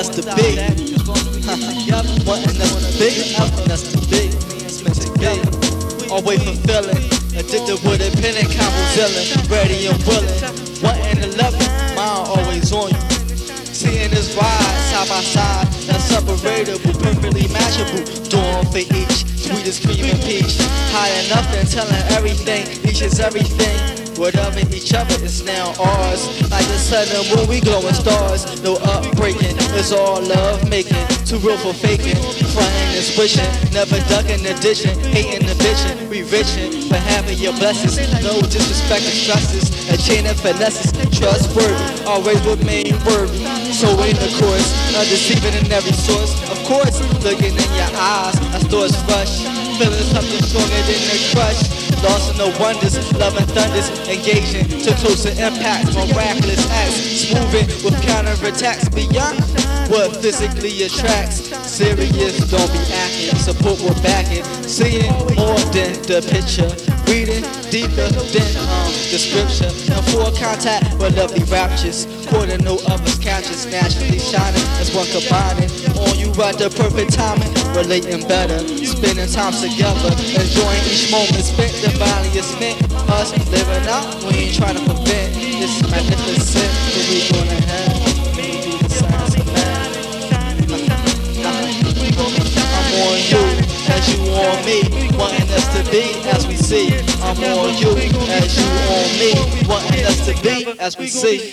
us to be. wanting us to be, wanting us to be. It's meant to be. Always fulfilling. Addicted with a pen and combo Ready and willing. Wanting to love you. Mind always on you. Seeing this ride side by side, not separatable, perfectly matchable. Dawn for each, sweetest cream and peach. High enough and telling everything, each is everything. Whatever each other is now ours. Like the and moon, we glowing stars. No upbreaking, it's all love making. Too real for faking. Frontin' and switching, never ducking the dishing. Hating the bitching, we richin' for having your blessings. No disrespect and stresses. A chain of finesses, trustworthy. Always remain worthy. So in the course, not deceiving in every source. Of course, looking in your eyes, I thoughts rush. Feeling something stronger than a crush. Lost in the wonders, loving thunders, engaging to closer impacts, miraculous acts, smoothing with counterattacks beyond what physically attracts. Serious, don't be acting, support we're backing, seeing more than the picture, reading deeper than um, the scripture. And full contact with lovely raptures, quarter no others catches, naturally shining as one combining. On you at the perfect timing, relating better, spending time together, enjoying each moment spent. Divinely it's meant us living out. We ain't trying to prevent this magnificent that we gonna have. As you on me, wanting us to be as we see. I'm on you as you on me, wanting us to be as we see.